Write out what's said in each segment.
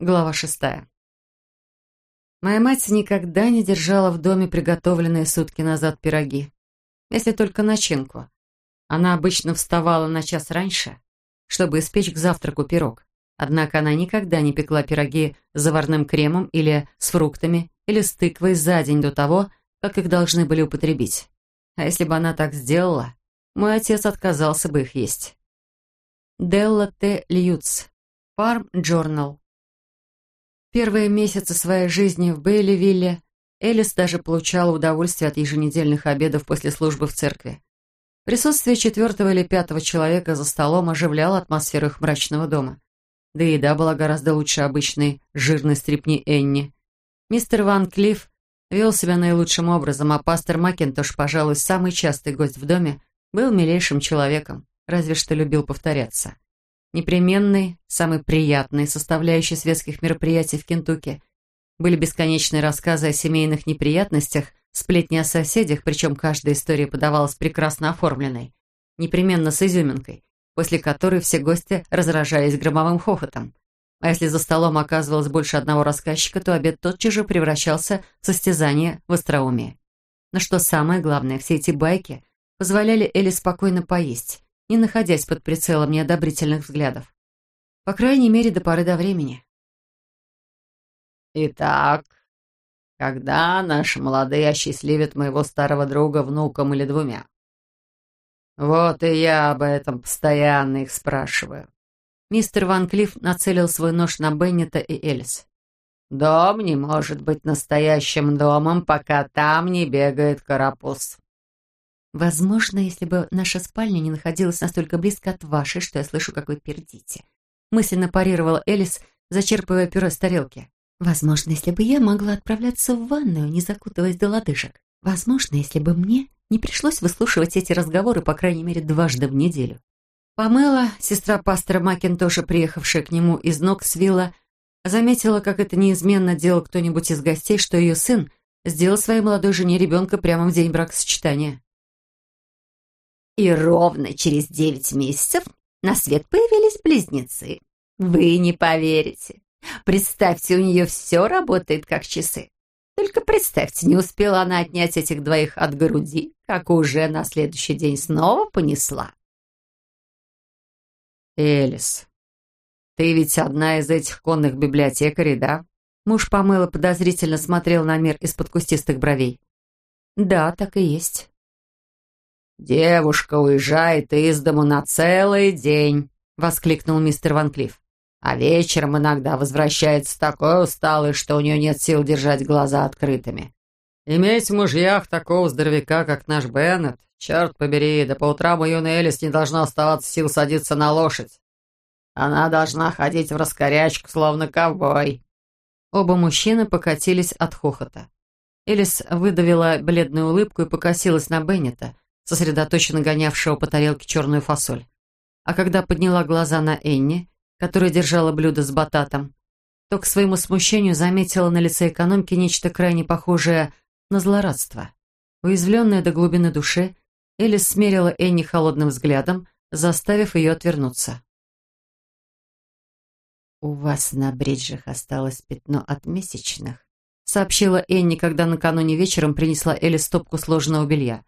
Глава шестая. Моя мать никогда не держала в доме приготовленные сутки назад пироги. Если только начинку. Она обычно вставала на час раньше, чтобы испечь к завтраку пирог. Однако она никогда не пекла пироги с заварным кремом или с фруктами, или с тыквой за день до того, как их должны были употребить. А если бы она так сделала, мой отец отказался бы их есть. Делла Т. Льюц. Farm Journal. Первые месяцы своей жизни в Бейливилле Элис даже получала удовольствие от еженедельных обедов после службы в церкви. Присутствие четвертого или пятого человека за столом оживляло атмосферу их мрачного дома. Да и еда была гораздо лучше обычной жирной стрипни Энни. Мистер Ван Клифф вел себя наилучшим образом, а пастор Макинтош, пожалуй, самый частый гость в доме, был милейшим человеком, разве что любил повторяться непременной, самой приятной составляющей светских мероприятий в Кентукки были бесконечные рассказы о семейных неприятностях, сплетни о соседях, причем каждая история подавалась прекрасно оформленной, непременно с изюминкой, после которой все гости разражались громовым хохотом. А если за столом оказывалось больше одного рассказчика, то обед тотчас же превращался в состязание в остроумие. Но что самое главное, все эти байки позволяли Элли спокойно поесть, не находясь под прицелом неодобрительных взглядов. По крайней мере, до поры до времени. «Итак, когда наши молодые осчастливят моего старого друга внуком или двумя?» «Вот и я об этом постоянно их спрашиваю». Мистер Ван Клифф нацелил свой нож на Беннета и Элис. «Дом не может быть настоящим домом, пока там не бегает карапуз. Возможно, если бы наша спальня не находилась настолько близко от вашей, что я слышу, как вы пердите. Мысленно парировала Элис, зачерпывая пюре с тарелки. Возможно, если бы я могла отправляться в ванную, не закутываясь до лодыжек. Возможно, если бы мне не пришлось выслушивать эти разговоры, по крайней мере, дважды в неделю. Помыла, сестра пастора Макинтоша, приехавшая к нему из Ноксвилла, заметила, как это неизменно делал кто-нибудь из гостей, что ее сын сделал своей молодой жене ребенка прямо в день бракосочетания. И ровно через девять месяцев на свет появились близнецы. Вы не поверите. Представьте, у нее все работает как часы. Только представьте, не успела она отнять этих двоих от груди, как уже на следующий день снова понесла. Элис, ты ведь одна из этих конных библиотекарей, да? Муж помыла подозрительно смотрел на мир из-под кустистых бровей. Да, так и есть. «Девушка уезжает из дому на целый день», — воскликнул мистер Ван Клифф. «А вечером иногда возвращается такой усталый, что у нее нет сил держать глаза открытыми. Иметь в мужьях такого здоровяка, как наш Беннет, черт побери, да по утрам юной Элис не должна оставаться сил садиться на лошадь. Она должна ходить в раскорячку, словно ковбой». Оба мужчины покатились от хохота. Элис выдавила бледную улыбку и покосилась на Беннета, сосредоточенно гонявшего по тарелке черную фасоль. А когда подняла глаза на Энни, которая держала блюдо с бататом, то к своему смущению заметила на лице экономки нечто крайне похожее на злорадство. Уязвленная до глубины души, Элис смерила Энни холодным взглядом, заставив ее отвернуться. «У вас на бриджах осталось пятно от месячных», сообщила Энни, когда накануне вечером принесла Элли стопку сложенного белья.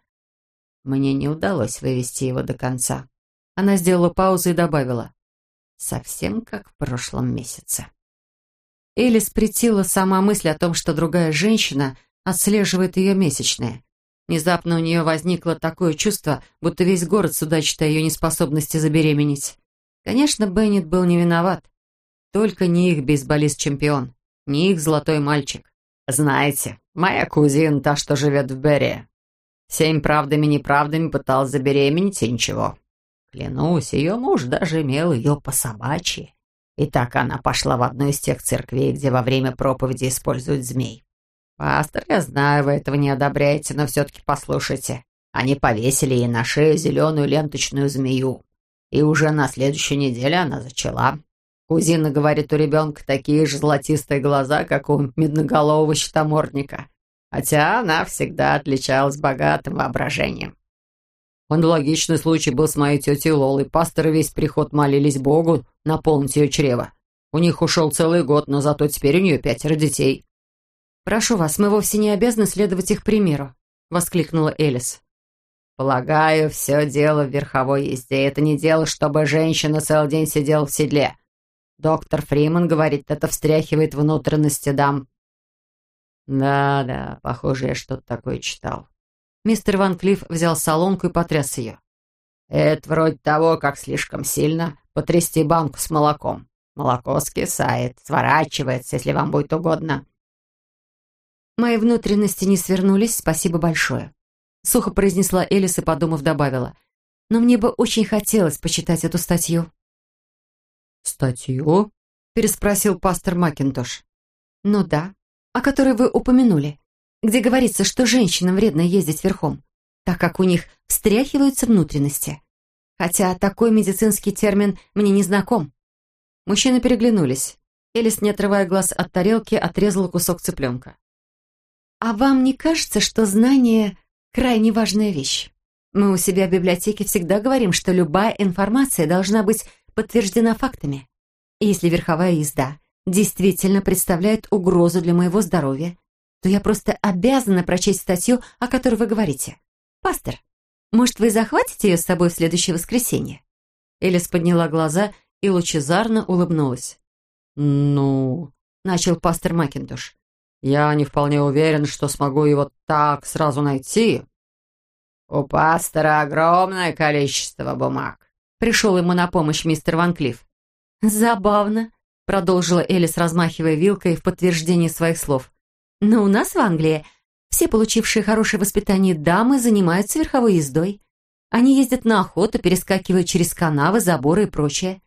Мне не удалось вывести его до конца. Она сделала паузу и добавила. Совсем как в прошлом месяце. Элис притила сама мысль о том, что другая женщина отслеживает ее месячные. Внезапно у нее возникло такое чувство, будто весь город судачит о ее неспособности забеременеть. Конечно, Беннет был не виноват. Только не их бейсболист-чемпион, не их золотой мальчик. «Знаете, моя кузина, та, что живет в Берри, Семь правдами-неправдами пыталась забеременеть, и ничего. Клянусь, ее муж даже имел ее по собачьи. И так она пошла в одну из тех церквей, где во время проповеди используют змей. «Пастор, я знаю, вы этого не одобряете, но все-таки послушайте. Они повесили ей на шею зеленую ленточную змею. И уже на следующей неделе она зачала. Кузина говорит, у ребенка такие же золотистые глаза, как у медноголового щитомордника хотя она всегда отличалась богатым воображением. Аналогичный случай был с моей тетей Лолой. Пасторы весь приход молились Богу наполнить ее чрево. У них ушел целый год, но зато теперь у нее пятеро детей». «Прошу вас, мы вовсе не обязаны следовать их примеру», — воскликнула Элис. «Полагаю, все дело в верховой езде. Это не дело, чтобы женщина целый день сидела в седле. Доктор Фриман говорит, это встряхивает внутренности дам». «Да-да, похоже, я что-то такое читал». Мистер Ван Клифф взял солонку и потряс ее. «Это вроде того, как слишком сильно потрясти банку с молоком. Молоко скисает, сворачивается, если вам будет угодно». «Мои внутренности не свернулись, спасибо большое», — сухо произнесла Элис и, подумав, добавила. «Но мне бы очень хотелось почитать эту статью». «Статью?» — переспросил пастор Макинтош. «Ну да, о которой вы упомянули, где говорится, что женщинам вредно ездить верхом, так как у них встряхиваются внутренности. Хотя такой медицинский термин мне не знаком». Мужчины переглянулись. Элис, не отрывая глаз от тарелки, отрезала кусок цыпленка. «А вам не кажется, что знание — крайне важная вещь? Мы у себя в библиотеке всегда говорим, что любая информация должна быть подтверждена фактами. Если верховая езда действительно представляет угрозу для моего здоровья, то я просто обязана прочесть статью, о которой вы говорите. Пастор, может, вы захватите ее с собой в следующее воскресенье?» Элис подняла глаза и лучезарно улыбнулась. «Ну...» — начал пастор Макинтош. Я не вполне уверен, что смогу его так сразу найти. У пастора огромное количество бумаг. Пришел ему на помощь мистер Ван Клифф. Забавно, продолжила Элис, размахивая вилкой в подтверждение своих слов. Но у нас в Англии все получившие хорошее воспитание дамы занимаются верховой ездой. Они ездят на охоту, перескакивают через канавы, заборы и прочее.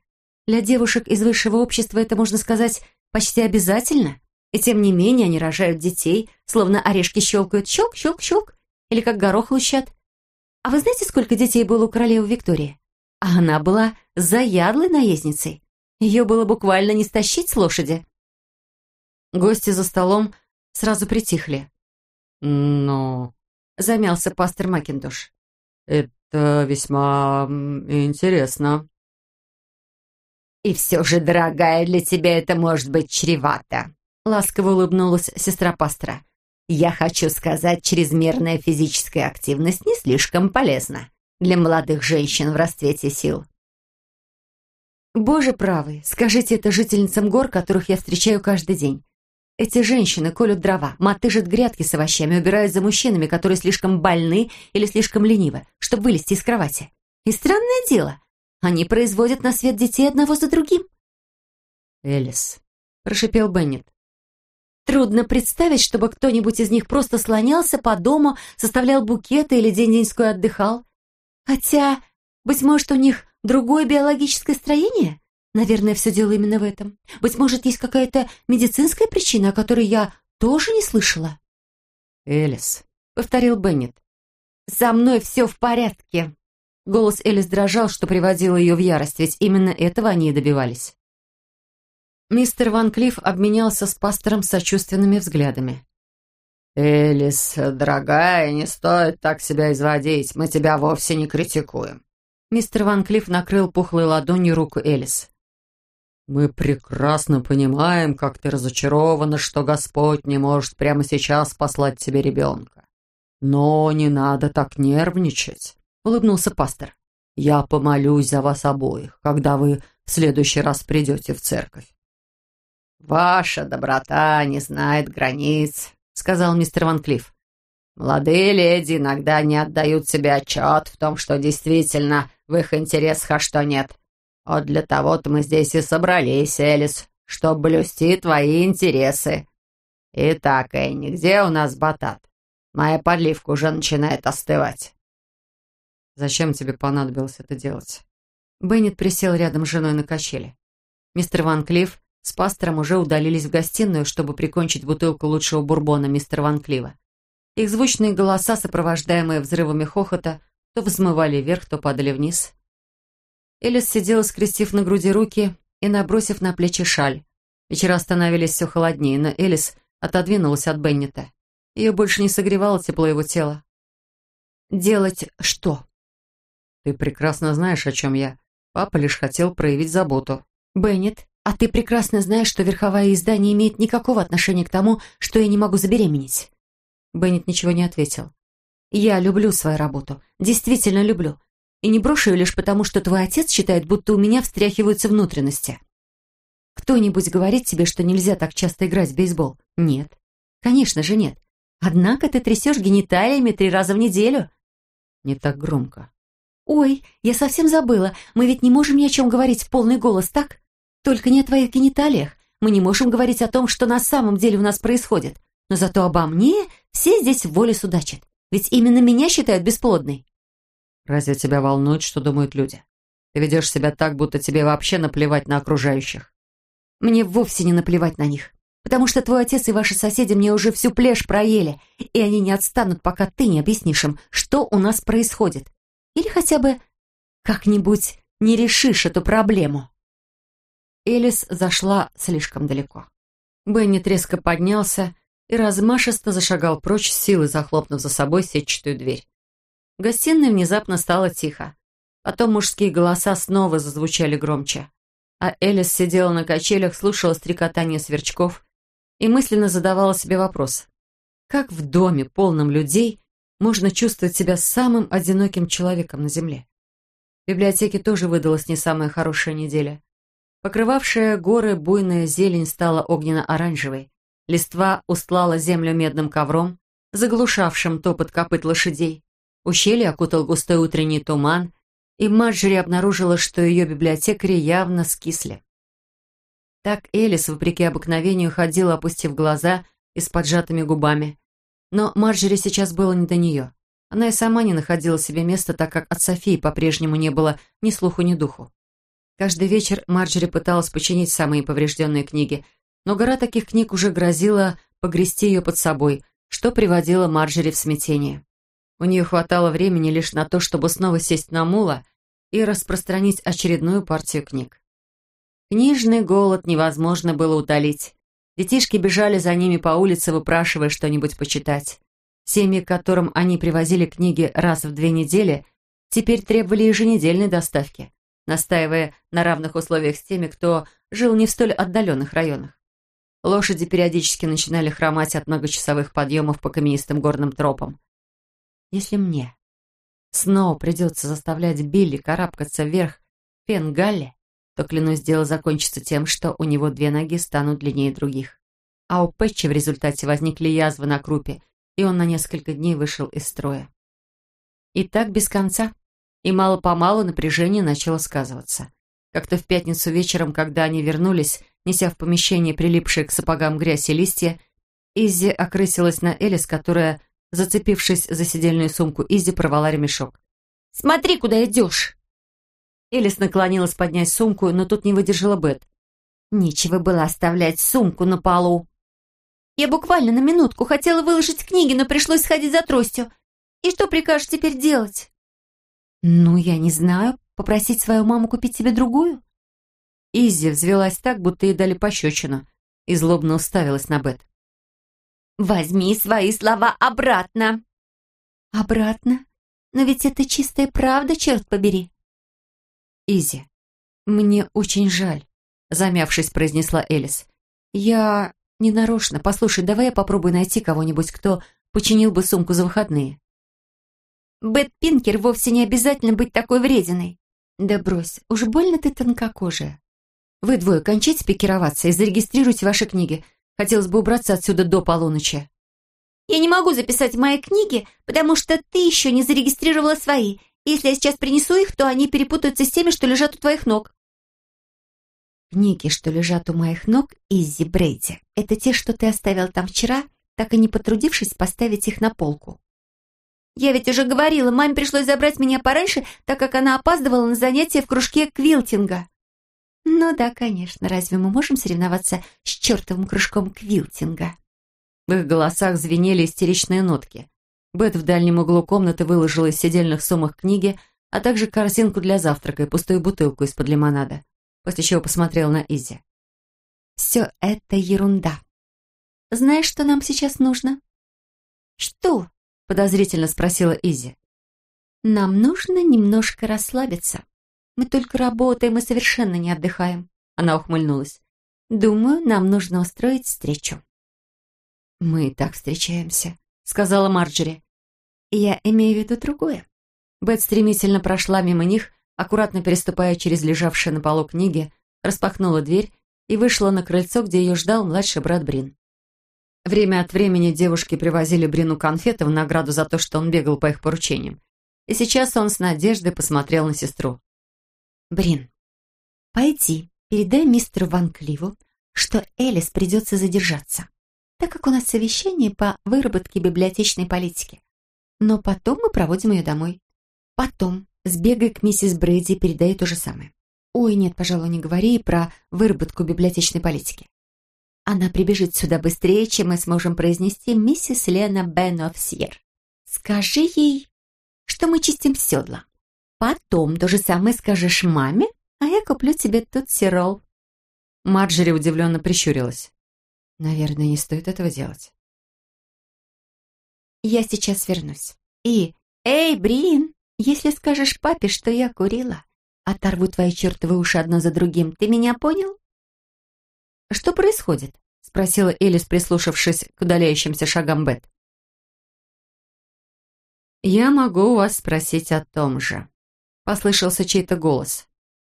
Для девушек из высшего общества это, можно сказать, почти обязательно. И тем не менее они рожают детей, словно орешки щелкают щелк, щелк, щелк, или как горох лущат. А вы знаете, сколько детей было у королевы Виктории? А она была заядлой наездницей. Ее было буквально не стащить с лошади. Гости за столом сразу притихли. «Но...» — замялся пастор Макинтош. «Это весьма интересно». «И все же, дорогая, для тебя это может быть чревато», Ласково улыбнулась сестра пастора. «Я хочу сказать, чрезмерная физическая активность не слишком полезна для молодых женщин в расцвете сил». «Боже правый, скажите это жительницам гор, которых я встречаю каждый день. Эти женщины колют дрова, мотыжат грядки с овощами, убирают за мужчинами, которые слишком больны или слишком ленивы, чтобы вылезти из кровати. И странное дело, они производят на свет детей одного за другим». «Элис», — прошипел Беннет, Трудно представить, чтобы кто-нибудь из них просто слонялся по дому, составлял букеты или день-деньской отдыхал. Хотя, быть может, у них другое биологическое строение? Наверное, все дело именно в этом. Быть может, есть какая-то медицинская причина, о которой я тоже не слышала. «Элис», — повторил Беннет. «Со мной все в порядке». Голос Элис дрожал, что приводило ее в ярость, ведь именно этого они и добивались. Мистер Ван Клифф обменялся с пастором сочувственными взглядами. «Элис, дорогая, не стоит так себя изводить. Мы тебя вовсе не критикуем». Мистер Ван Клифф накрыл пухлой ладонью руку Элис. «Мы прекрасно понимаем, как ты разочарована, что Господь не может прямо сейчас послать тебе ребенка. Но не надо так нервничать», — улыбнулся пастор. «Я помолюсь за вас обоих, когда вы в следующий раз придете в церковь. «Ваша доброта не знает границ», — сказал мистер Ван Клифф. «Молодые леди иногда не отдают себе отчет в том, что действительно в их интересах, а что нет. Вот для того-то мы здесь и собрались, Элис, чтобы блюсти твои интересы. Итак, Энни, где у нас батат? Моя подливка уже начинает остывать». «Зачем тебе понадобилось это делать?» Беннет присел рядом с женой на качели. Мистер Ван Клифф с пастором уже удалились в гостиную, чтобы прикончить бутылку лучшего бурбона мистера Ван Клива. Их звучные голоса, сопровождаемые взрывами хохота, то взмывали вверх, то падали вниз. Элис сидела, скрестив на груди руки и набросив на плечи шаль. Вечера становились все холоднее, но Элис отодвинулась от Беннета. Ее больше не согревало тепло его тела. «Делать что?» «Ты прекрасно знаешь, о чем я. Папа лишь хотел проявить заботу». «Беннет, А ты прекрасно знаешь, что верховая езда не имеет никакого отношения к тому, что я не могу забеременеть». Беннет ничего не ответил. «Я люблю свою работу. Действительно люблю. И не брошу ее лишь потому, что твой отец считает, будто у меня встряхиваются внутренности. Кто-нибудь говорит тебе, что нельзя так часто играть в бейсбол? Нет. Конечно же нет. Однако ты трясешь гениталиями три раза в неделю. Не так громко. Ой, я совсем забыла. Мы ведь не можем ни о чем говорить в полный голос, так? Только не о твоих гениталиях. Мы не можем говорить о том, что на самом деле у нас происходит. Но зато обо мне все здесь в воле судачат. Ведь именно меня считают бесплодной. Разве тебя волнует, что думают люди? Ты ведешь себя так, будто тебе вообще наплевать на окружающих. Мне вовсе не наплевать на них. Потому что твой отец и ваши соседи мне уже всю плешь проели, и они не отстанут, пока ты не объяснишь им, что у нас происходит. Или хотя бы как-нибудь не решишь эту проблему. Элис зашла слишком далеко. Бенни резко поднялся и размашисто зашагал прочь, силой захлопнув за собой сетчатую дверь. В гостиной внезапно стало тихо. Потом мужские голоса снова зазвучали громче. А Элис сидела на качелях, слушала стрекотание сверчков и мысленно задавала себе вопрос. Как в доме, полном людей, можно чувствовать себя самым одиноким человеком на земле? В библиотеке тоже выдалась не самая хорошая неделя. Покрывавшая горы буйная зелень стала огненно-оранжевой. Листва устлала землю медным ковром, заглушавшим топот копыт лошадей. Ущелье окутал густой утренний туман, и Марджери обнаружила, что ее библиотекари явно скисли. Так Элис, вопреки обыкновению, ходила, опустив глаза и с поджатыми губами. Но Марджери сейчас было не до нее. Она и сама не находила себе места, так как от Софии по-прежнему не было ни слуху, ни духу. Каждый вечер Марджери пыталась починить самые поврежденные книги, но гора таких книг уже грозила погрести ее под собой, что приводило Марджери в смятение. У нее хватало времени лишь на то, чтобы снова сесть на мула и распространить очередную партию книг. Книжный голод невозможно было утолить. Детишки бежали за ними по улице, выпрашивая что-нибудь почитать. Семьи, которым они привозили книги раз в две недели, теперь требовали еженедельной доставки, настаивая на равных условиях с теми, кто жил не в столь отдаленных районах. Лошади периодически начинали хромать от многочасовых подъемов по каменистым горным тропам. Если мне снова придется заставлять Билли карабкаться вверх в Пенгалле, то, клянусь, дело закончится тем, что у него две ноги станут длиннее других. А у Пэтча в результате возникли язвы на крупе, и он на несколько дней вышел из строя. И так без конца. И мало-помалу напряжение начало сказываться. Как-то в пятницу вечером, когда они вернулись, неся в помещение прилипшие к сапогам грязь и листья, Иззи окрысилась на Элис, которая, зацепившись за сидельную сумку, Иззи порвала ремешок. «Смотри, куда идешь!» Элис наклонилась поднять сумку, но тут не выдержала Бет. Нечего было оставлять сумку на полу. Я буквально на минутку хотела выложить книги, но пришлось сходить за тростью. И что прикажешь теперь делать? Ну, я не знаю. Попросить свою маму купить тебе другую? Изи взвелась так, будто ей дали пощечину, и злобно уставилась на Бет. «Возьми свои слова обратно!» «Обратно? Но ведь это чистая правда, черт побери!» Изи. Мне очень жаль, замявшись, произнесла Элис. Я не нарочно. Послушай, давай я попробую найти кого-нибудь, кто починил бы сумку за выходные. Бет Пинкер вовсе не обязательно быть такой врединой. Да брось, уж больно ты тонкокожая. Вы двое кончайте пикироваться и зарегистрируйте ваши книги. Хотелось бы убраться отсюда до полуночи. Я не могу записать мои книги, потому что ты еще не зарегистрировала свои, если я сейчас принесу их, то они перепутаются с теми, что лежат у твоих ног». «Книги, что лежат у моих ног, Иззи Брейди, это те, что ты оставил там вчера, так и не потрудившись поставить их на полку». «Я ведь уже говорила, маме пришлось забрать меня пораньше, так как она опаздывала на занятия в кружке квилтинга». «Ну да, конечно, разве мы можем соревноваться с чертовым кружком квилтинга?» В их голосах звенели истеричные нотки. Бет в дальнем углу комнаты выложила из сидельных сумок книги, а также корзинку для завтрака и пустую бутылку из-под лимонада, после чего посмотрела на Изи. «Все это ерунда. Знаешь, что нам сейчас нужно?» «Что?» — подозрительно спросила Изи. «Нам нужно немножко расслабиться. Мы только работаем и совершенно не отдыхаем. Она ухмыльнулась. «Думаю, нам нужно устроить встречу». «Мы и так встречаемся», — сказала Марджери. «Я имею в виду другое». Бет стремительно прошла мимо них, аккуратно переступая через лежавшие на полу книги, распахнула дверь и вышла на крыльцо, где ее ждал младший брат Брин. Время от времени девушки привозили Брину конфеты в награду за то, что он бегал по их поручениям. И сейчас он с надеждой посмотрел на сестру. «Брин, пойди, передай мистеру Ван Кливу, что Элис придется задержаться, так как у нас совещание по выработке библиотечной политики. Но потом мы проводим ее домой. Потом сбегай к миссис Брейди и передай то же самое. Ой, нет, пожалуй, не говори про выработку библиотечной политики. Она прибежит сюда быстрее, чем мы сможем произнести миссис Лена Беновсьер. Скажи ей, что мы чистим седла. Потом то же самое скажешь маме, а я куплю тебе тут сирол. Марджери удивленно прищурилась. Наверное, не стоит этого делать. Я сейчас вернусь. И, эй, Брин, если скажешь папе, что я курила, оторву твои чертовы уши одно за другим. Ты меня понял? «Что происходит?» — спросила Элис, прислушавшись к удаляющимся шагам Бет. «Я могу вас спросить о том же», — послышался чей-то голос.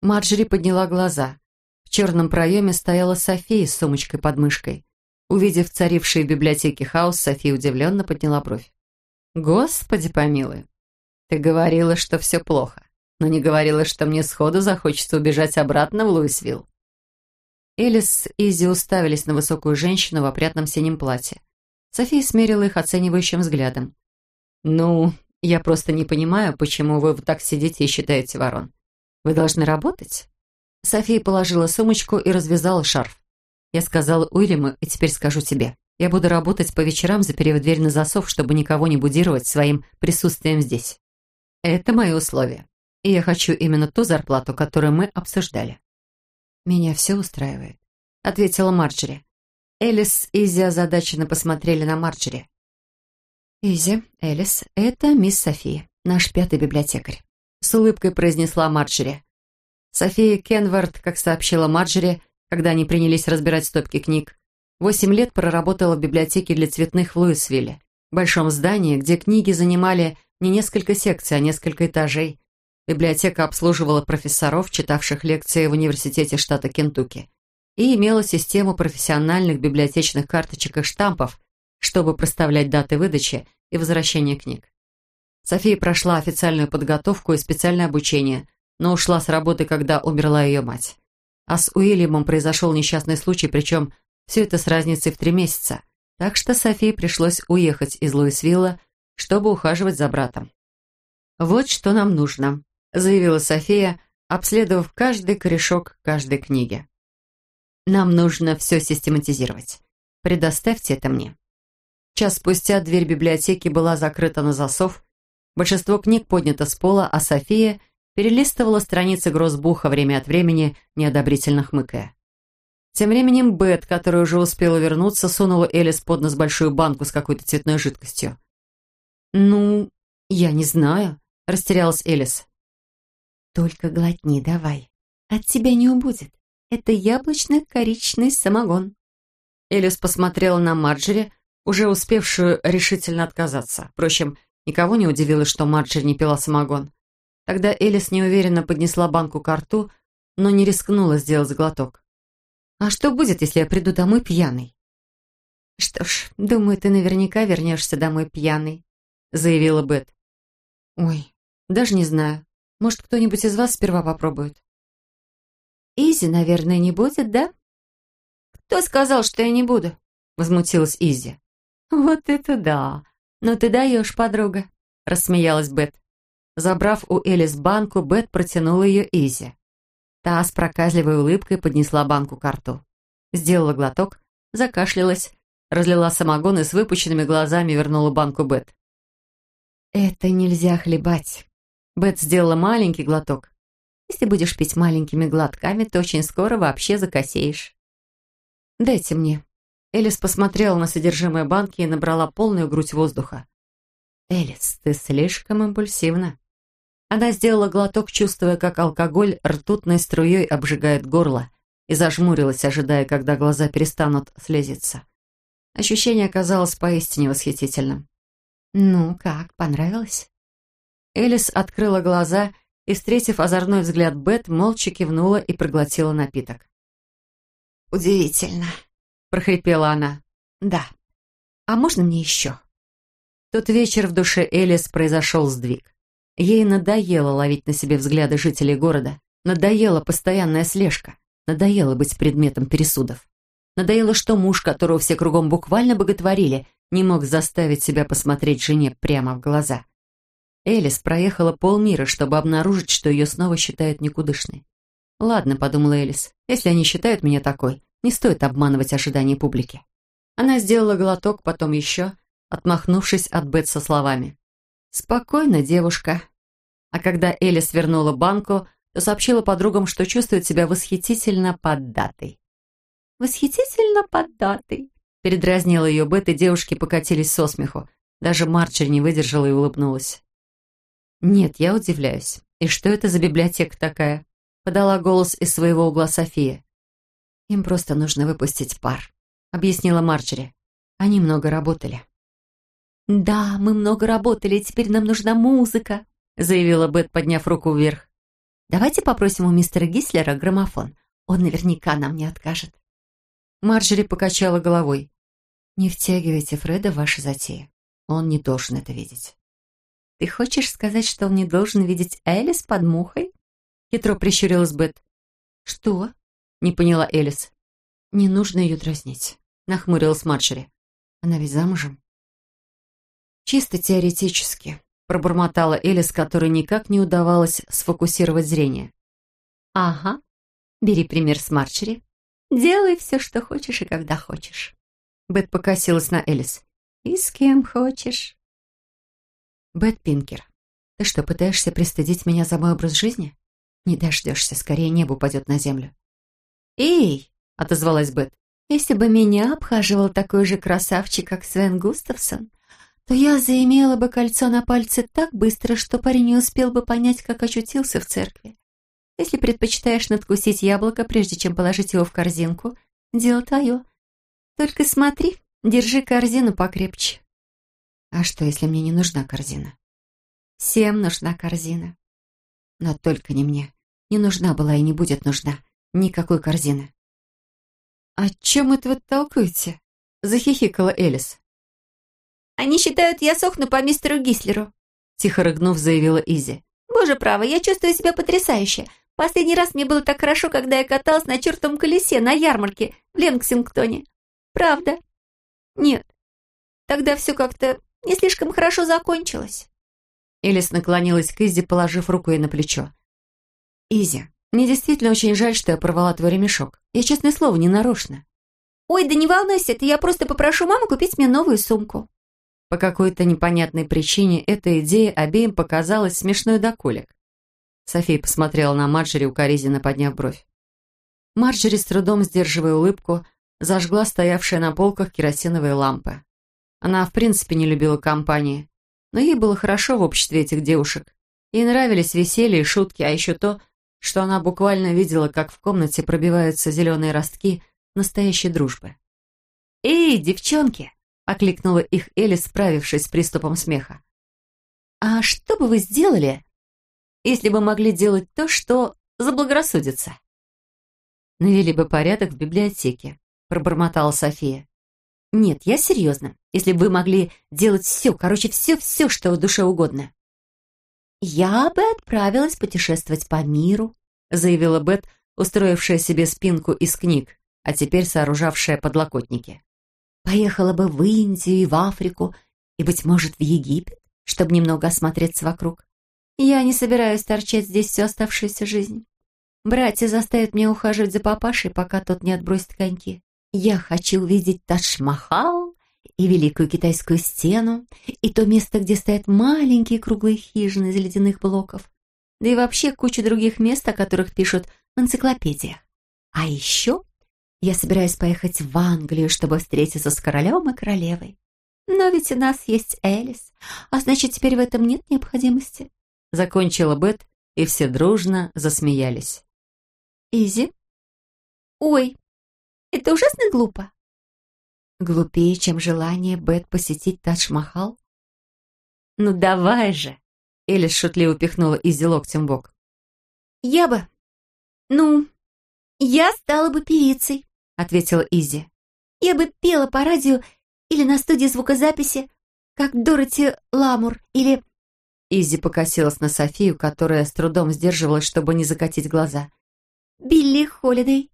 Марджери подняла глаза. В черном проеме стояла София с сумочкой под мышкой. Увидев царивший в библиотеке хаос, София удивленно подняла бровь. «Господи помилуй, ты говорила, что все плохо, но не говорила, что мне сходу захочется убежать обратно в Луисвилл». Элис и Изи уставились на высокую женщину в опрятном синем платье. София смерила их оценивающим взглядом. «Ну, я просто не понимаю, почему вы вот так сидите и считаете ворон. Вы должны работать?» София положила сумочку и развязала шарф. Я сказала Уильяму, и теперь скажу тебе. Я буду работать по вечерам, заперев дверь на засов, чтобы никого не будировать своим присутствием здесь. Это мои условия. И я хочу именно ту зарплату, которую мы обсуждали. «Меня все устраивает», — ответила Марджери. Элис и Изи озадаченно посмотрели на Марджери. «Изи, Элис, это мисс София, наш пятый библиотекарь», — с улыбкой произнесла Марджери. София Кенвард, как сообщила Марджери, когда они принялись разбирать стопки книг, восемь лет проработала в библиотеке для цветных в Луисвилле, большом здании, где книги занимали не несколько секций, а несколько этажей, Библиотека обслуживала профессоров, читавших лекции в университете штата Кентукки, и имела систему профессиональных библиотечных карточек и штампов, чтобы проставлять даты выдачи и возвращения книг. София прошла официальную подготовку и специальное обучение, но ушла с работы, когда умерла ее мать. А с Уильямом произошел несчастный случай, причем все это с разницей в три месяца, так что Софии пришлось уехать из Луисвилла, чтобы ухаживать за братом. «Вот что нам нужно», заявила София, обследовав каждый корешок каждой книги. «Нам нужно все систематизировать. Предоставьте это мне». Час спустя дверь библиотеки была закрыта на засов, большинство книг поднято с пола, а София перелистывала страницы грозбуха время от времени, неодобрительно хмыкая. Тем временем Бет, которая уже успела вернуться, сунула Элис под нос большую банку с какой-то цветной жидкостью. «Ну, я не знаю», — растерялась Элис. «Только глотни давай. От тебя не убудет. Это яблочно-коричный самогон». Элис посмотрела на Марджери, уже успевшую решительно отказаться. Впрочем, никого не удивило, что Марджери не пила самогон. Тогда Элис неуверенно поднесла банку к рту, но не рискнула сделать глоток. «А что будет, если я приду домой пьяный?» «Что ж, думаю, ты наверняка вернешься домой пьяный», — заявила Бет. «Ой, даже не знаю. Может, кто-нибудь из вас сперва попробует?» «Изи, наверное, не будет, да?» «Кто сказал, что я не буду?» — возмутилась Изи. «Вот это да! Ну ты даешь, подруга!» — рассмеялась Бет. Забрав у Элис банку, Бет протянула ее Изи. Та с проказливой улыбкой поднесла банку к рту. Сделала глоток, закашлялась, разлила самогон и с выпученными глазами вернула банку Бет. «Это нельзя хлебать», Бет сделала маленький глоток. Если будешь пить маленькими глотками, то очень скоро вообще закосеешь. «Дайте мне». Элис посмотрела на содержимое банки и набрала полную грудь воздуха. «Элис, ты слишком импульсивна». Она сделала глоток, чувствуя, как алкоголь ртутной струей обжигает горло, и зажмурилась, ожидая, когда глаза перестанут слезиться. Ощущение оказалось поистине восхитительным. «Ну как, понравилось?» Элис открыла глаза и, встретив озорной взгляд Бет, молча кивнула и проглотила напиток. «Удивительно», — прохрипела она. «Да. А можно мне еще?» Тот вечер в душе Элис произошел сдвиг. Ей надоело ловить на себе взгляды жителей города, надоела постоянная слежка, надоело быть предметом пересудов. Надоело, что муж, которого все кругом буквально боготворили, не мог заставить себя посмотреть жене прямо в глаза. Элис проехала полмира, чтобы обнаружить, что ее снова считают никудышной. «Ладно», — подумала Элис, — «если они считают меня такой, не стоит обманывать ожидания публики». Она сделала глоток, потом еще, отмахнувшись от Бет со словами. «Спокойно, девушка». А когда Элис вернула банку, то сообщила подругам, что чувствует себя восхитительно поддатой. «Восхитительно поддатой», — передразнила ее Бет, и девушки покатились со смеху. Даже Марчер не выдержала и улыбнулась. «Нет, я удивляюсь. И что это за библиотека такая?» — подала голос из своего угла София. «Им просто нужно выпустить пар», — объяснила Марджери. «Они много работали». «Да, мы много работали, теперь нам нужна музыка», заявила Бет, подняв руку вверх. «Давайте попросим у мистера Гислера граммофон. Он наверняка нам не откажет». Марджери покачала головой. «Не втягивайте Фреда в ваши затеи. Он не должен это видеть». «Ты хочешь сказать, что он не должен видеть Элис под мухой?» Хитро прищурилась Бет. «Что?» — не поняла Элис. «Не нужно ее дразнить», — нахмурилась Марджери. «Она ведь замужем». «Чисто теоретически», — пробормотала Элис, которой никак не удавалось сфокусировать зрение. «Ага. Бери пример с Марчери. Делай все, что хочешь и когда хочешь». Бет покосилась на Элис. «И с кем хочешь». «Бет Пинкер, ты что, пытаешься пристыдить меня за мой образ жизни? Не дождешься, скорее небо упадет на землю». «Эй!» — отозвалась Бет. «Если бы меня обхаживал такой же красавчик, как Свен Густавсон, то я заимела бы кольцо на пальце так быстро, что парень не успел бы понять, как очутился в церкви. Если предпочитаешь надкусить яблоко, прежде чем положить его в корзинку, дело твое. Только смотри, держи корзину покрепче. А что, если мне не нужна корзина? Всем нужна корзина. Но только не мне. Не нужна была и не будет нужна никакой корзины. «О чем это вы толкуете?» — захихикала Элис. Они считают, я сохну по мистеру Гислеру», — тихо рыгнув, заявила Изи. «Боже право, я чувствую себя потрясающе. Последний раз мне было так хорошо, когда я каталась на чертовом колесе на ярмарке в Ленгсингтоне. Правда? Нет. Тогда все как-то не слишком хорошо закончилось». Элис наклонилась к Изи, положив руку ей на плечо. «Изи, мне действительно очень жаль, что я порвала твой ремешок. Я, честное слово, не нарочно». «Ой, да не волнуйся, это я просто попрошу маму купить мне новую сумку». По какой-то непонятной причине эта идея обеим показалась смешной до колик. София посмотрела на Марджери, укоризненно подняв бровь. Марджери, с трудом сдерживая улыбку, зажгла стоявшие на полках керосиновые лампы. Она, в принципе, не любила компании, но ей было хорошо в обществе этих девушек. Ей нравились веселье и шутки, а еще то, что она буквально видела, как в комнате пробиваются зеленые ростки настоящей дружбы. «Эй, девчонки!» — окликнула их Элли, справившись с приступом смеха. «А что бы вы сделали, если бы могли делать то, что заблагорассудится?» «Навели бы порядок в библиотеке», — пробормотала София. «Нет, я серьезно. Если бы вы могли делать все, короче, все-все, что душе угодно». «Я бы отправилась путешествовать по миру», — заявила Бет, устроившая себе спинку из книг, а теперь сооружавшая подлокотники. Поехала бы в Индию и в Африку, и, быть может, в Египет, чтобы немного осмотреться вокруг. Я не собираюсь торчать здесь всю оставшуюся жизнь. Братья заставят меня ухаживать за папашей, пока тот не отбросит коньки. Я хочу увидеть Тадж-Махал и Великую Китайскую стену, и то место, где стоят маленькие круглые хижины из ледяных блоков, да и вообще кучу других мест, о которых пишут в энциклопедиях. А еще я собираюсь поехать в Англию, чтобы встретиться с королем и королевой. Но ведь у нас есть Элис, а значит, теперь в этом нет необходимости. Закончила Бет, и все дружно засмеялись. Изи? Ой, это ужасно глупо. Глупее, чем желание Бет посетить Тадж-Махал? Ну давай же! Элис шутливо пихнула Изи локтем в бок. Я бы... Ну, я стала бы певицей, ответила Изи. Я бы пела по радио или на студии звукозаписи, как Дороти Ламур, или...» Изи покосилась на Софию, которая с трудом сдерживалась, чтобы не закатить глаза. «Билли Холидей».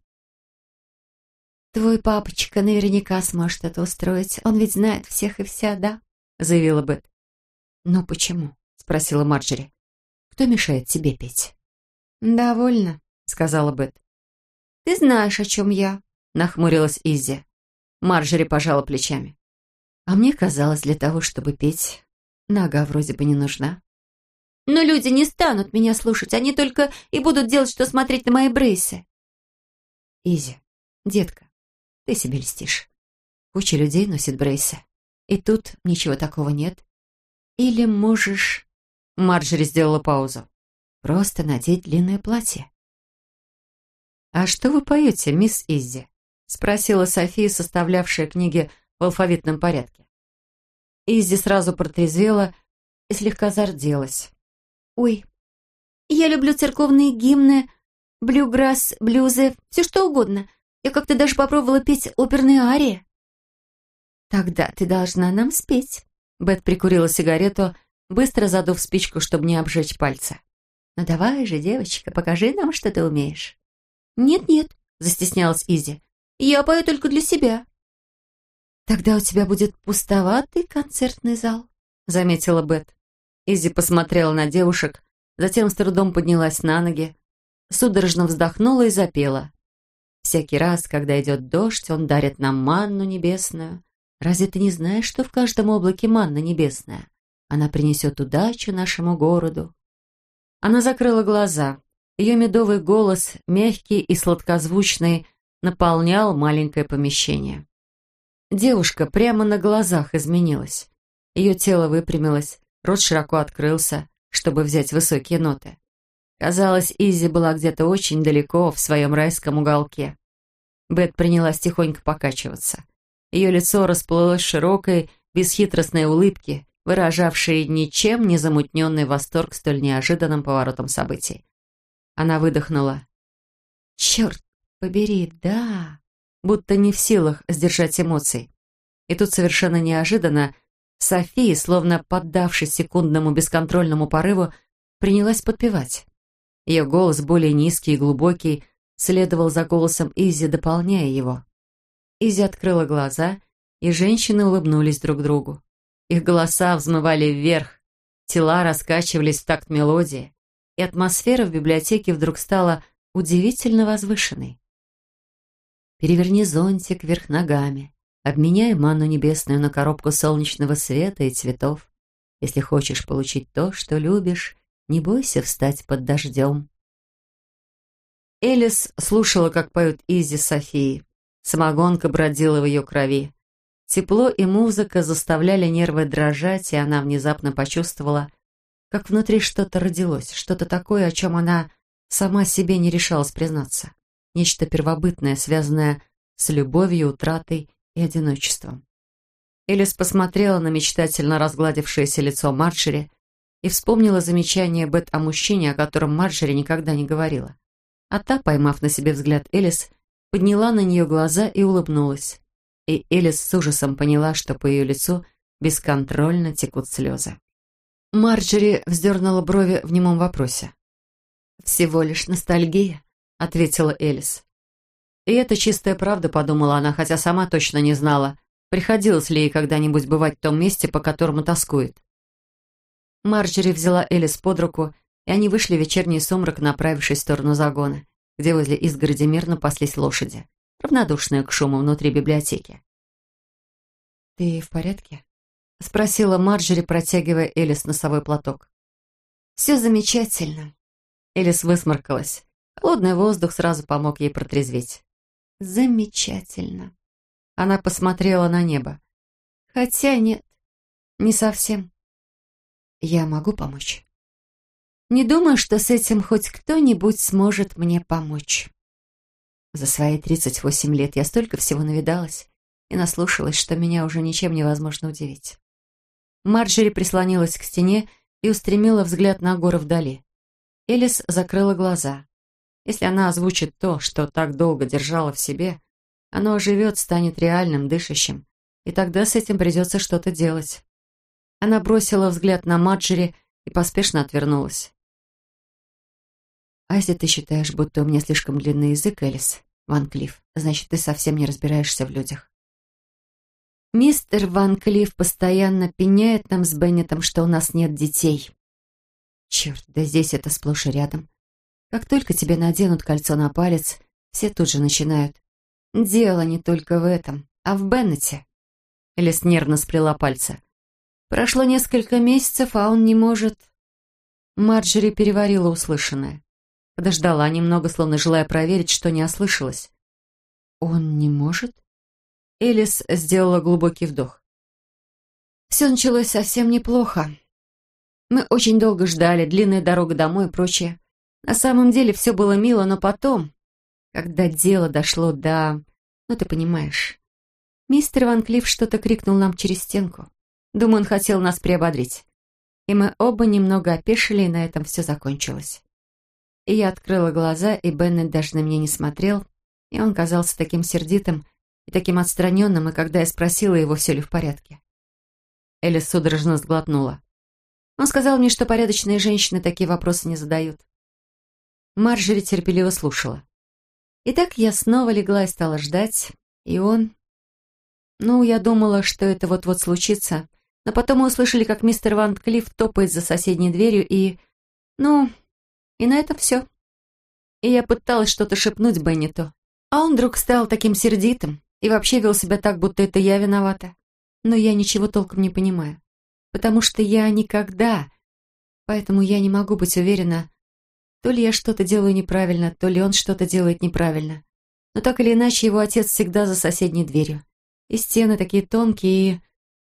«Твой папочка наверняка сможет это устроить. Он ведь знает всех и вся, да?» — заявила Бет. «Но почему?» — спросила Марджери. «Кто мешает тебе петь?» «Довольно», — сказала Бет. «Ты знаешь, о чем я», — нахмурилась Изи. Марджери пожала плечами. А мне казалось, для того, чтобы петь, нога вроде бы не нужна. Но люди не станут меня слушать, они только и будут делать, что смотреть на мои брейсы. Изи, детка, ты себе льстишь. Куча людей носит брейсы. И тут ничего такого нет. Или можешь... Марджери сделала паузу. Просто надеть длинное платье. «А что вы поете, мисс Изи?» спросила София, составлявшая книги в алфавитном порядке. Изи сразу протрезвела и слегка зарделась. «Ой, я люблю церковные гимны, блюграсс, блюзы, все что угодно. Я как-то даже попробовала петь оперные арии». «Тогда ты должна нам спеть». Бет прикурила сигарету, быстро задув спичку, чтобы не обжечь пальцы. «Ну давай же, девочка, покажи нам, что ты умеешь». «Нет-нет», — застеснялась Изи. «Я пою только для себя». «Тогда у тебя будет пустоватый концертный зал», — заметила Бет. Изи посмотрела на девушек, затем с трудом поднялась на ноги, судорожно вздохнула и запела. «Всякий раз, когда идет дождь, он дарит нам манну небесную. Разве ты не знаешь, что в каждом облаке манна небесная? Она принесет удачу нашему городу». Она закрыла глаза. Ее медовый голос, мягкий и сладкозвучный, наполнял маленькое помещение. Девушка прямо на глазах изменилась. Ее тело выпрямилось, рот широко открылся, чтобы взять высокие ноты. Казалось, Изи была где-то очень далеко, в своем райском уголке. Бет принялась тихонько покачиваться. Ее лицо расплылось широкой, бесхитростной улыбки, выражавшей ничем не замутненный восторг столь неожиданным поворотом событий. Она выдохнула. «Черт побери, да!» будто не в силах сдержать эмоций. И тут совершенно неожиданно София, словно поддавшись секундному бесконтрольному порыву, принялась подпевать. Ее голос, более низкий и глубокий, следовал за голосом Изи, дополняя его. Изи открыла глаза, и женщины улыбнулись друг другу. Их голоса взмывали вверх, тела раскачивались в такт мелодии, и атмосфера в библиотеке вдруг стала удивительно возвышенной. Переверни зонтик вверх ногами. Обменяй ману небесную на коробку солнечного света и цветов. Если хочешь получить то, что любишь, не бойся встать под дождем. Элис слушала, как поют Изи Софии. Самогонка бродила в ее крови. Тепло и музыка заставляли нервы дрожать, и она внезапно почувствовала, как внутри что-то родилось, что-то такое, о чем она сама себе не решалась признаться нечто первобытное, связанное с любовью, утратой и одиночеством. Элис посмотрела на мечтательно разгладившееся лицо Марджери и вспомнила замечание Бет о мужчине, о котором Марджери никогда не говорила. А та, поймав на себе взгляд Элис, подняла на нее глаза и улыбнулась. И Элис с ужасом поняла, что по ее лицу бесконтрольно текут слезы. Марджери вздернула брови в немом вопросе. «Всего лишь ностальгия», — ответила Элис. И это чистая правда, подумала она, хотя сама точно не знала, приходилось ли ей когда-нибудь бывать в том месте, по которому тоскует. Марджери взяла Элис под руку, и они вышли в вечерний сумрак, направившись в сторону загона, где возле изгороди мирно паслись лошади, равнодушные к шуму внутри библиотеки. «Ты в порядке?» — спросила Марджери, протягивая Элис носовой платок. «Все замечательно». Элис высморкалась. Холодный воздух сразу помог ей протрезветь. «Замечательно». Она посмотрела на небо. «Хотя нет, не совсем. Я могу помочь?» «Не думаю, что с этим хоть кто-нибудь сможет мне помочь». За свои 38 лет я столько всего навидалась и наслушалась, что меня уже ничем невозможно удивить. Марджери прислонилась к стене и устремила взгляд на горы вдали. Элис закрыла глаза. Если она озвучит то, что так долго держала в себе, оно оживет, станет реальным, дышащим, и тогда с этим придется что-то делать. Она бросила взгляд на Маджери и поспешно отвернулась. «А если ты считаешь, будто у меня слишком длинный язык, Элис, Ван Клифф, значит, ты совсем не разбираешься в людях». Мистер Ван Клифф постоянно пеняет нам с Беннетом, что у нас нет детей. Черт, да здесь это сплошь и рядом. Как только тебе наденут кольцо на палец, все тут же начинают. Дело не только в этом, а в Беннете. Элис нервно сплела пальцы. Прошло несколько месяцев, а он не может... Марджери переварила услышанное. Подождала немного, словно желая проверить, что не ослышалось. «Он не может?» Элис сделала глубокий вдох. «Все началось совсем неплохо. Мы очень долго ждали, длинная дорога домой и прочее. На самом деле все было мило, но потом, когда дело дошло до... Ну, ты понимаешь. Мистер Ван Клифф что-то крикнул нам через стенку. Думаю, он хотел нас приободрить. И мы оба немного опешили, и на этом все закончилось. И я открыла глаза, и Беннет даже на меня не смотрел, и он казался таким сердитым и таким отстраненным, и когда я спросила его, все ли в порядке. Элис судорожно сглотнула. Он сказал мне, что порядочные женщины такие вопросы не задают. Марджери терпеливо слушала. Итак, я снова легла и стала ждать, и он... Ну, я думала, что это вот-вот случится, но потом мы услышали, как мистер Ван Клифф топает за соседней дверью, и... Ну, и на этом все. И я пыталась что-то шепнуть Беннету. А он вдруг стал таким сердитым и вообще вел себя так, будто это я виновата. Но я ничего толком не понимаю. Потому что я никогда... Поэтому я не могу быть уверена, то ли я что-то делаю неправильно, то ли он что-то делает неправильно. Но так или иначе, его отец всегда за соседней дверью. И стены такие тонкие и...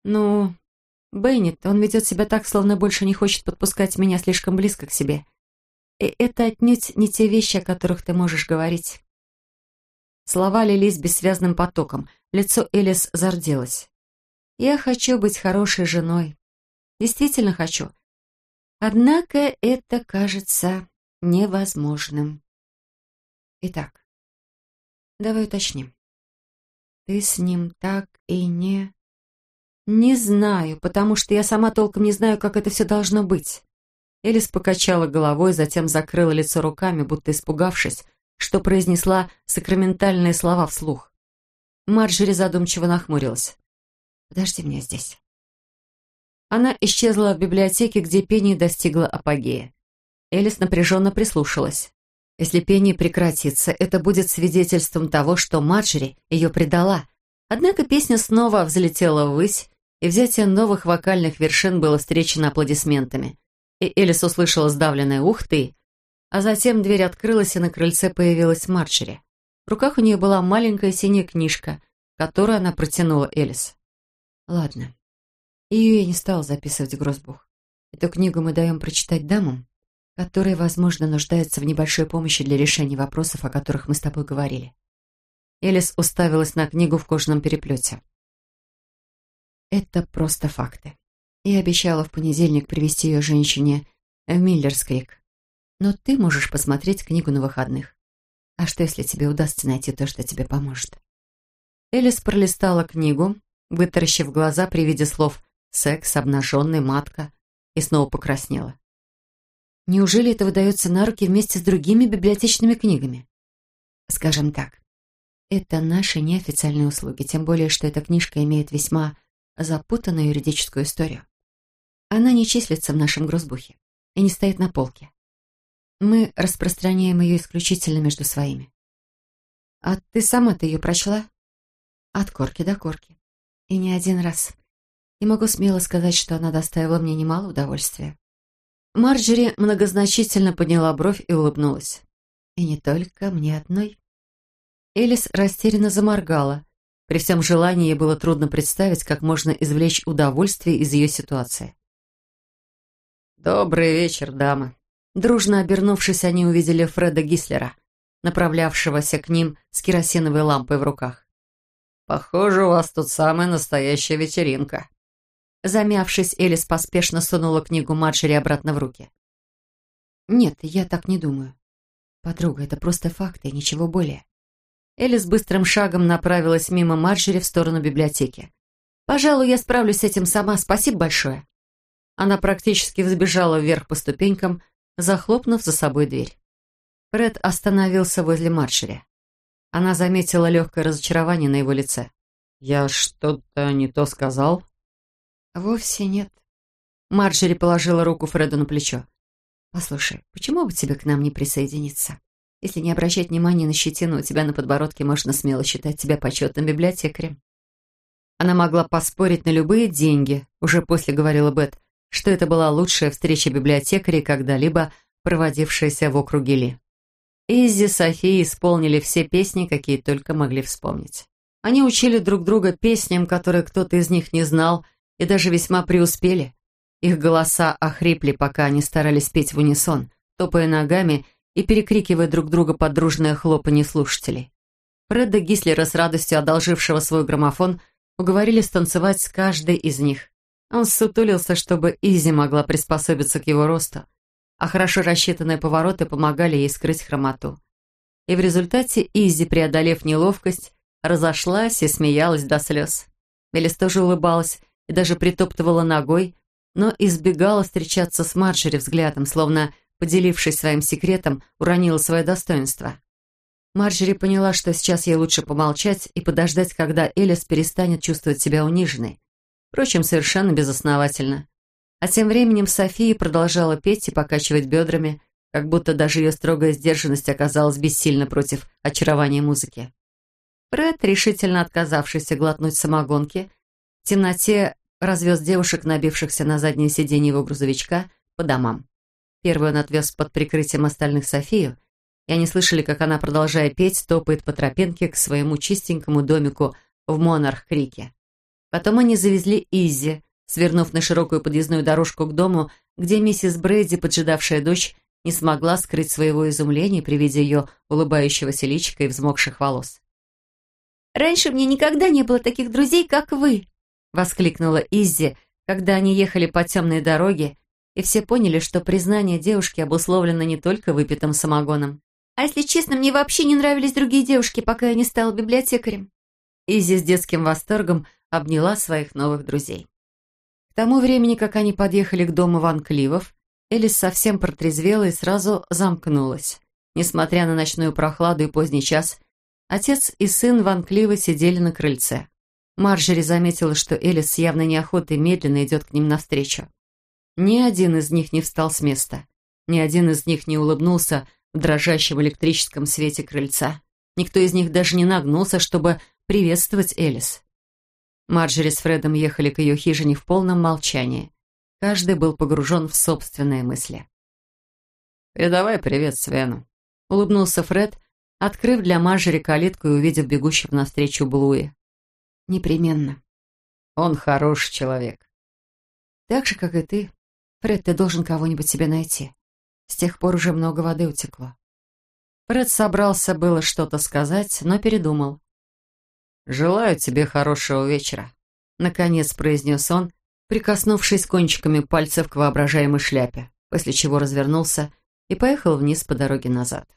Ну... Беннет, он ведет себя так, словно больше не хочет подпускать меня слишком близко к себе. И это отнюдь не те вещи, о которых ты можешь говорить. Слова лились бессвязным потоком. Лицо Элис зарделось. «Я хочу быть хорошей женой. Действительно хочу. Однако это кажется невозможным. Итак, давай уточним. Ты с ним так и не... «Не знаю, потому что я сама толком не знаю, как это все должно быть». Элис покачала головой, затем закрыла лицо руками, будто испугавшись, что произнесла сакраментальные слова вслух. Марджери задумчиво нахмурилась. «Подожди меня здесь». Она исчезла в библиотеке, где пение достигло апогея. Элис напряженно прислушалась. Если пение прекратится, это будет свидетельством того, что Марджери ее предала. Однако песня снова взлетела ввысь, и взятие новых вокальных вершин было встречено аплодисментами. И Элис услышала сдавленное «ух ты!», а затем дверь открылась, и на крыльце появилась Марджери. В руках у нее была маленькая синяя книжка, которую она протянула Элис. «Ладно. Ее я не стала записывать в грозбух. Эту книгу мы даем прочитать дамам, которые, возможно, нуждаются в небольшой помощи для решения вопросов, о которых мы с тобой говорили». Элис уставилась на книгу в кожаном переплете. Это просто факты. Я обещала в понедельник привести ее женщине в Миллерскрик. Но ты можешь посмотреть книгу на выходных. А что, если тебе удастся найти то, что тебе поможет?» Элис пролистала книгу, вытаращив глаза при виде слов «секс», «обнаженный», «матка» и снова покраснела. Неужели это выдается на руки вместе с другими библиотечными книгами? Скажем так, это наши неофициальные услуги, тем более, что эта книжка имеет весьма запутанную юридическую историю. Она не числится в нашем грузбухе и не стоит на полке. Мы распространяем ее исключительно между своими. А ты сама-то ее прочла? От корки до корки. И не один раз. И могу смело сказать, что она доставила мне немало удовольствия. Марджери многозначительно подняла бровь и улыбнулась. И не только мне одной. Элис растерянно заморгала, при всем желании ей было трудно представить, как можно извлечь удовольствие из ее ситуации. «Добрый вечер, дама». Дружно обернувшись, они увидели Фреда Гислера. направлявшегося к ним с керосиновой лампой в руках. «Похоже, у вас тут самая настоящая вечеринка». Замявшись, Элис поспешно сунула книгу Марджери обратно в руки. «Нет, я так не думаю. Подруга, это просто факты, ничего более». Элис быстрым шагом направилась мимо Марджери в сторону библиотеки. «Пожалуй, я справлюсь с этим сама. Спасибо большое». Она практически взбежала вверх по ступенькам, захлопнув за собой дверь. Фред остановился возле Маршери. Она заметила легкое разочарование на его лице. «Я что-то не то сказал?» «Вовсе нет». Марджери положила руку Фреду на плечо. «Послушай, почему бы тебе к нам не присоединиться? Если не обращать внимания на щетину, у тебя на подбородке можно смело считать тебя почетным библиотекарем». Она могла поспорить на любые деньги, уже после говорила Бет, что это была лучшая встреча библиотекарей, когда-либо проводившаяся в округе Ли. Изи, Софи исполнили все песни, какие только могли вспомнить. Они учили друг друга песням, которые кто-то из них не знал, и даже весьма преуспели. Их голоса охрипли, пока они старались петь в унисон, топая ногами и перекрикивая друг друга под дружное хлопанье слушателей. Фредда Гислера, с радостью одолжившего свой граммофон, уговорили станцевать с каждой из них. Он ссутулился, чтобы Изи могла приспособиться к его росту, а хорошо рассчитанные повороты помогали ей скрыть хромоту. И в результате Изи, преодолев неловкость, разошлась и смеялась до слез. Велес тоже улыбалась и даже притоптывала ногой, но избегала встречаться с Марджери взглядом, словно, поделившись своим секретом, уронила свое достоинство. Марджери поняла, что сейчас ей лучше помолчать и подождать, когда Элис перестанет чувствовать себя униженной. Впрочем, совершенно безосновательно. А тем временем София продолжала петь и покачивать бедрами, как будто даже ее строгая сдержанность оказалась бессильна против очарования музыки. Фред, решительно отказавшийся глотнуть самогонки, в темноте развез девушек, набившихся на заднее сиденье его грузовичка, по домам. Первую он отвез под прикрытием остальных Софию, и они слышали, как она, продолжая петь, топает по тропинке к своему чистенькому домику в Монарх-Крике. Потом они завезли Изи, свернув на широкую подъездную дорожку к дому, где миссис Брейди, поджидавшая дочь, не смогла скрыть своего изумления при виде ее улыбающегося личика и взмокших волос. «Раньше мне никогда не было таких друзей, как вы!» — воскликнула Изи, когда они ехали по темной дороге, и все поняли, что признание девушки обусловлено не только выпитым самогоном. «А если честно, мне вообще не нравились другие девушки, пока я не стала библиотекарем». Изи с детским восторгом обняла своих новых друзей. К тому времени, как они подъехали к дому Ван Кливов, Элис совсем протрезвела и сразу замкнулась. Несмотря на ночную прохладу и поздний час, отец и сын Ван Клива сидели на крыльце. Марджери заметила, что Элис с явной неохотой медленно идет к ним навстречу. Ни один из них не встал с места. Ни один из них не улыбнулся в дрожащем электрическом свете крыльца. Никто из них даже не нагнулся, чтобы приветствовать Элис. Марджери с Фредом ехали к ее хижине в полном молчании. Каждый был погружен в собственные мысли. «Передавай привет Свену», — улыбнулся Фред, открыв для Марджери калитку и увидев бегущего навстречу Блуи. «Непременно. Он хороший человек». «Так же, как и ты. Фред, ты должен кого-нибудь себе найти. С тех пор уже много воды утекло». Фред собрался было что-то сказать, но передумал. «Желаю тебе хорошего вечера», — наконец произнес он, прикоснувшись кончиками пальцев к воображаемой шляпе, после чего развернулся и поехал вниз по дороге назад.